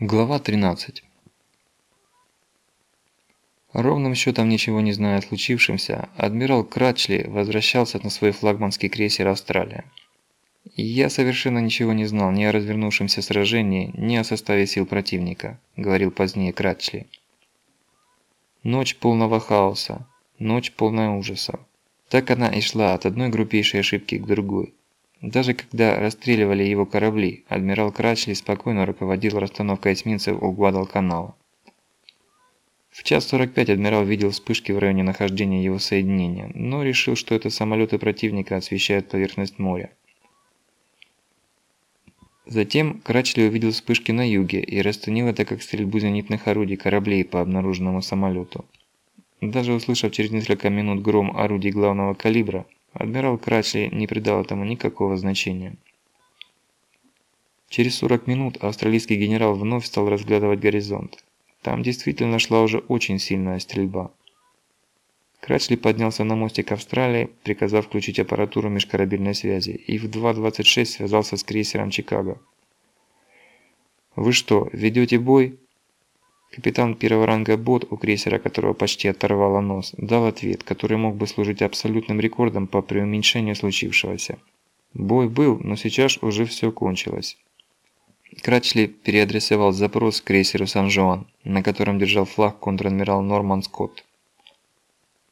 Глава 13 Ровным счетом ничего не зная о случившемся, адмирал Кратчли возвращался на свой флагманский крейсер «Австралия». «Я совершенно ничего не знал ни о развернувшемся сражении, ни о составе сил противника», – говорил позднее Кратчли. Ночь полного хаоса, ночь полная ужаса. Так она и шла от одной группейшей ошибки к другой. Даже когда расстреливали его корабли, адмирал Крачли спокойно руководил расстановкой эсминцев у Гвадалканала. В час 45 адмирал видел вспышки в районе нахождения его соединения, но решил, что это самолеты противника освещают поверхность моря. Затем Крачли увидел вспышки на юге и расценил это как стрельбу зенитных орудий кораблей по обнаруженному самолету. Даже услышав через несколько минут гром орудий главного калибра, Адмирал Крачли не придал этому никакого значения. Через 40 минут австралийский генерал вновь стал разглядывать горизонт. Там действительно шла уже очень сильная стрельба. Крачли поднялся на мостик Австралии, приказав включить аппаратуру межкорабельной связи, и в 2.26 связался с крейсером «Чикаго». «Вы что, ведете бой?» Капитан первого ранга Бот, у крейсера которого почти оторвало нос, дал ответ, который мог бы служить абсолютным рекордом по преуменьшению случившегося. Бой был, но сейчас уже все кончилось. Крачли переадресовал запрос к крейсеру Сан-Жуан, на котором держал флаг контр-адмирал Норман Скотт.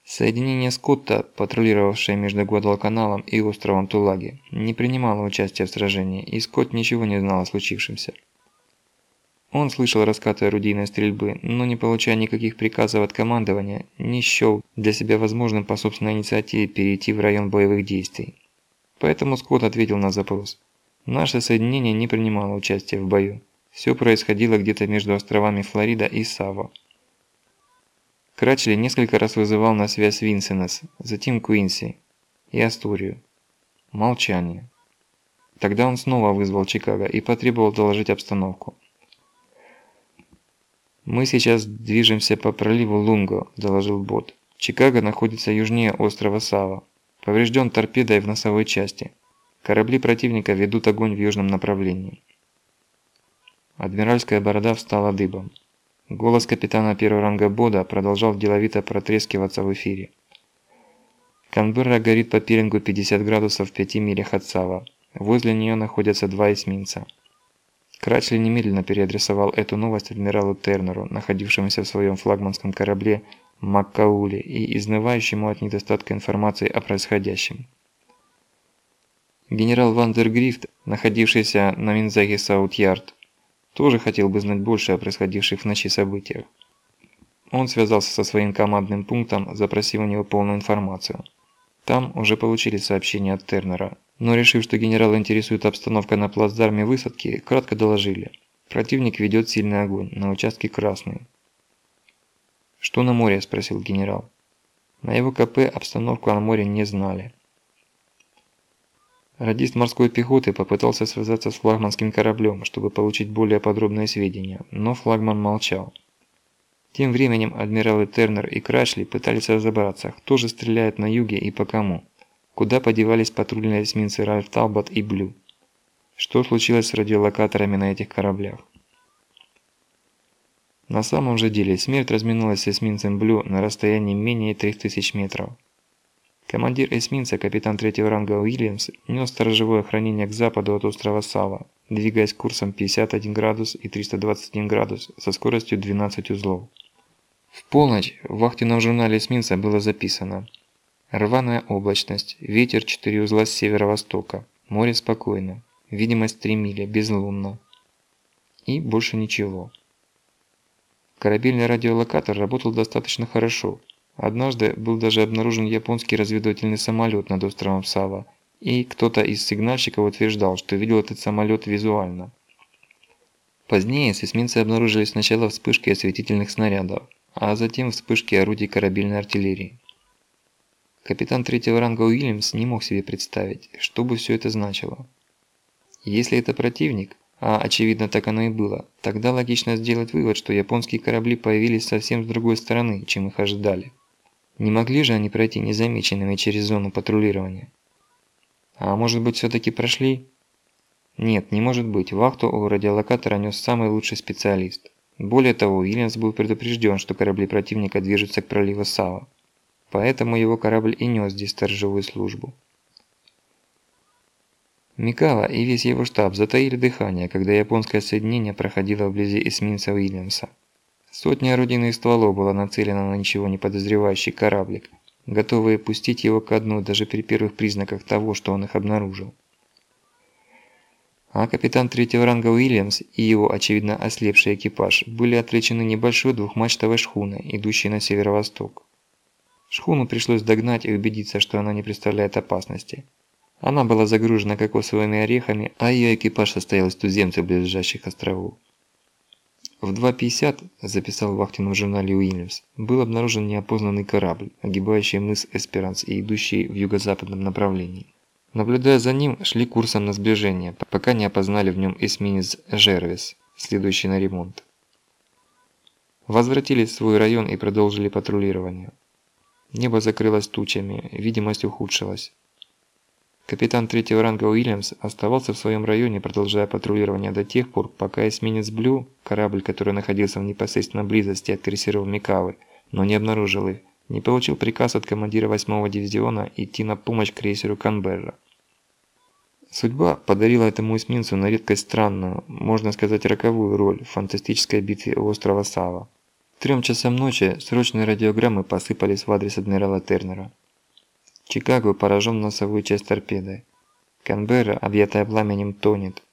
Соединение Скотта, патрулировавшее между Гвадалканалом и островом Тулаги, не принимало участия в сражении, и Скотт ничего не знал о случившемся. Он слышал раскаты орудийной стрельбы, но не получая никаких приказов от командования, не счел для себя возможным по собственной инициативе перейти в район боевых действий. Поэтому Скотт ответил на запрос. Наше соединение не принимало участия в бою. Все происходило где-то между островами Флорида и Саво. Крачли несколько раз вызывал на связь Винсенес, затем Куинси и Асторию. Молчание. Тогда он снова вызвал Чикаго и потребовал доложить обстановку. «Мы сейчас движемся по проливу Лунго», – доложил Бот. «Чикаго находится южнее острова Сава. Поврежден торпедой в носовой части. Корабли противника ведут огонь в южном направлении». Адмиральская борода встала дыбом. Голос капитана первого ранга Бода продолжал деловито протрескиваться в эфире. Канберра горит по пирингу 50 градусов в 5 милях от Сава. Возле нее находятся два эсминца. Крачли немедленно переадресовал эту новость адмиралу Тернеру, находившемуся в своем флагманском корабле Маккауле и изнывающему от недостатка информации о происходящем. Генерал Вандергрифт, находившийся на минзаге Саутард, тоже хотел бы знать больше о происходивших в ночи событиях. Он связался со своим командным пунктом, запросив у него полную информацию. Там уже получили сообщение от Тернера, но решив, что генерал интересует обстановка на плацдарме высадки, кратко доложили. Противник ведет сильный огонь, на участке красный. «Что на море?» – спросил генерал. На его КП обстановку на море не знали. Радист морской пехоты попытался связаться с флагманским кораблем, чтобы получить более подробные сведения, но флагман молчал. Тем временем адмиралы Тернер и Крашли пытались разобраться, кто же стреляет на юге и по кому. Куда подевались патрульные эсминцы Ральф Талбот и Блю? Что случилось с радиолокаторами на этих кораблях? На самом же деле смерть разминулась с эсминцем Блю на расстоянии менее 3000 метров. Командир эсминца, капитан третьего ранга Уильямс, нес сторожевое охранение к западу от острова Сава, двигаясь курсом 51 градус и 321 градус со скоростью 12 узлов. В полночь в вахтенном журнале эсминца было записано – Рваная облачность, ветер 4 узла с северо-востока, море спокойно, видимость 3 мили, безлунно. И больше ничего. Корабельный радиолокатор работал достаточно хорошо. Однажды был даже обнаружен японский разведывательный самолет над островом Сава, и кто-то из сигнальщиков утверждал, что видел этот самолет визуально. Позднее с обнаружили сначала вспышки осветительных снарядов, а затем вспышки орудий корабельной артиллерии. Капитан третьего ранга Уильямс не мог себе представить, что бы все это значило. Если это противник, а очевидно так оно и было, тогда логично сделать вывод, что японские корабли появились совсем с другой стороны, чем их ожидали. Не могли же они пройти незамеченными через зону патрулирования? А может быть все-таки прошли? Нет, не может быть, вахту у радиолокатора нес самый лучший специалист. Более того, Уильямс был предупрежден, что корабли противника движутся к проливу Сава. Поэтому его корабль и нес здесь сторожевую службу. Микава и весь его штаб затаили дыхание, когда японское соединение проходило вблизи эсминца Уильямса. Сотня орудийных стволов была нацелена на ничего не подозревающий кораблик, готовые пустить его ко дну даже при первых признаках того, что он их обнаружил. А капитан третьего ранга Уильямс и его, очевидно, ослепший экипаж были отвлечены небольшой двухмачтовой шхуной, идущей на северо-восток. Шхуну пришлось догнать и убедиться, что она не представляет опасности. Она была загружена кокосовыми орехами, а ее экипаж состоял из туземцев близлежащих островов. В 2.50, записал в вахтенном журнале Уильямс, был обнаружен неопознанный корабль, огибающий мыс Эсперанс и идущий в юго-западном направлении. Наблюдая за ним, шли курсом на сближение, пока не опознали в нем эсминец Жервис, следующий на ремонт. Возвратились в свой район и продолжили патрулирование. Небо закрылось тучами, видимость ухудшилась. Капитан третьего ранга Уильямс оставался в своем районе, продолжая патрулирование до тех пор, пока эсминец Блю, корабль, который находился в непосредственной близости от крейсеров Микавы, но не обнаружил их, не получил приказ от командира 8-го дивизиона идти на помощь крейсеру Канберра. Судьба подарила этому эсминцу на редкость странную, можно сказать роковую роль в фантастической битве у острова Сава. Трем часам ночи срочные радиограммы посыпались в адрес адмирала Тернера. Чикаго поражен носовую часть торпедой. Канберра, объятая пламенем, тонет.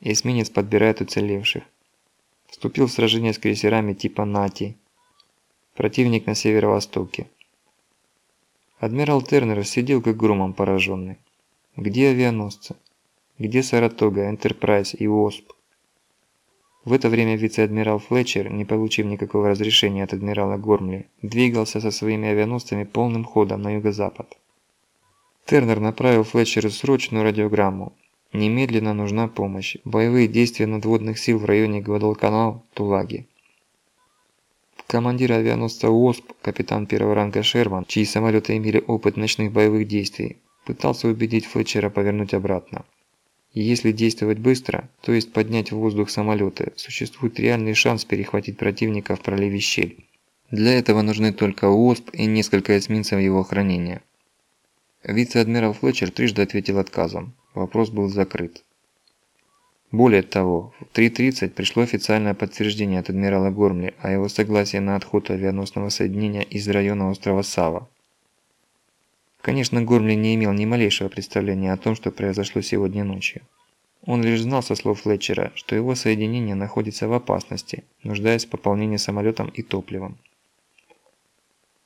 Эсминец подбирает уцелевших. Вступил в сражение с крейсерами типа «Нати». Противник на северо-востоке. Адмирал Тернер сидел как громом пораженный. Где авианосцы? Где Саратога, Энтерпрайз и ОСП? В это время вице-адмирал Флетчер, не получив никакого разрешения от адмирала Гормли, двигался со своими авианосцами полным ходом на юго-запад. Тернер направил Флетчеру срочную радиограмму. Немедленно нужна помощь. Боевые действия надводных сил в районе Гвадалканал, Тулаги. Командир авианосца УОСП, капитан первого ранга Шерман, чьи самолеты имели опыт ночных боевых действий, Пытался убедить Флетчера повернуть обратно. Если действовать быстро, то есть поднять в воздух самолеты, существует реальный шанс перехватить противника в проливе щель. Для этого нужны только УОСП и несколько эсминцев его охранения. Вице-адмирал Флетчер трижды ответил отказом. Вопрос был закрыт. Более того, в 3.30 пришло официальное подтверждение от адмирала Гормли о его согласии на отход авианосного соединения из района острова Сава. Конечно, Гормли не имел ни малейшего представления о том, что произошло сегодня ночью. Он лишь знал со слов Флетчера, что его соединение находится в опасности, нуждаясь в пополнении самолетом и топливом.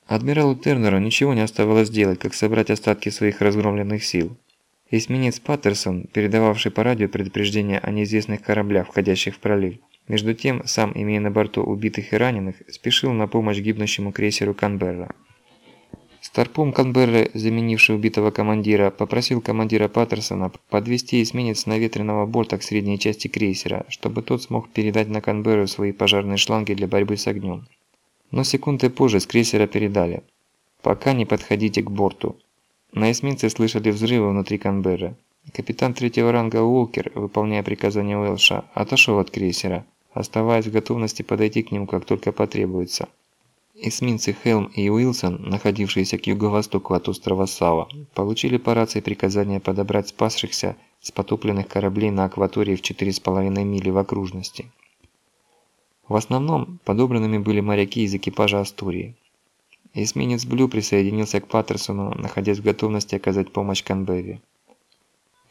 Адмиралу Тернеру ничего не оставалось делать, как собрать остатки своих разгромленных сил. Эсминец Паттерсон, передававший по радио предупреждение о неизвестных кораблях, входящих в пролив, между тем, сам имея на борту убитых и раненых, спешил на помощь гибнущему крейсеру Канберра. Старпом Канберры, заменивший убитого командира, попросил командира Паттерсона подвести эсминец на ветреного борта к средней части крейсера, чтобы тот смог передать на Канберру свои пожарные шланги для борьбы с огнем. Но секунды позже с крейсера передали. Пока не подходите к борту. На эсминце слышали взрывы внутри Канберры. Капитан третьего ранга Уолкер, выполняя приказания Уэлша, отошел от крейсера, оставаясь в готовности подойти к нему, как только потребуется. Эсминцы Хелм и Уилсон, находившиеся к юго-востоку от острова Сава, получили по рации приказание подобрать спасшихся с потопленных кораблей на акватории в 4,5 мили в окружности. В основном подобранными были моряки из экипажа Астурии. Эсминец Блю присоединился к Паттерсону, находясь в готовности оказать помощь Канбеве.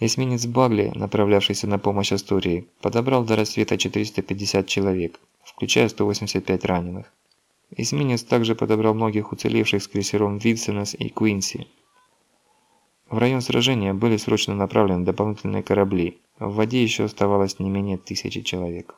Эсминец Багли, направлявшийся на помощь Астурии, подобрал до рассвета 450 человек, включая 185 раненых. Эсминец также подобрал многих уцелевших с крейсером Винсенес и Куинси. В район сражения были срочно направлены дополнительные корабли. В воде еще оставалось не менее тысячи человек.